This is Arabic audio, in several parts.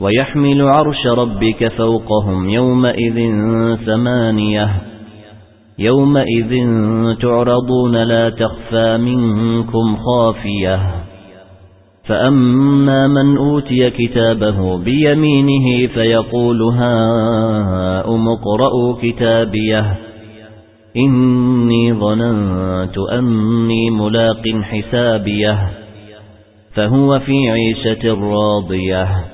ويحمل عرش ربك فوقهم يومئذ ثمانية. يومئذ تعرضون لا تخفى منكم خافية. فأما من أوتي كتابه بيمينه فيقول هاؤم اقرءوا كتابيه. إني ظننت أني ملاق حسابيه. فهو في عيشة راضية.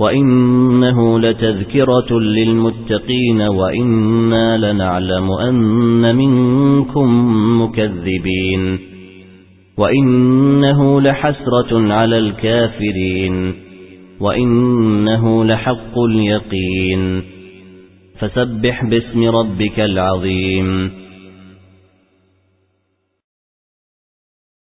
وَإِنَّهُ لَتَذْكِرَةٌ لِلْمُتَّقِينَ وَإِنَّا لَنَعْلَمُ أَنَّ مِنكُم مُّكَذِّبِينَ وَإِنَّهُ لَحَسْرَةٌ عَلَى الْكَافِرِينَ وَإِنَّهُ لَحَقُّ الْيَقِينِ فَسَبِّحْ بِاسْمِ رَبِّكَ الْعَظِيمِ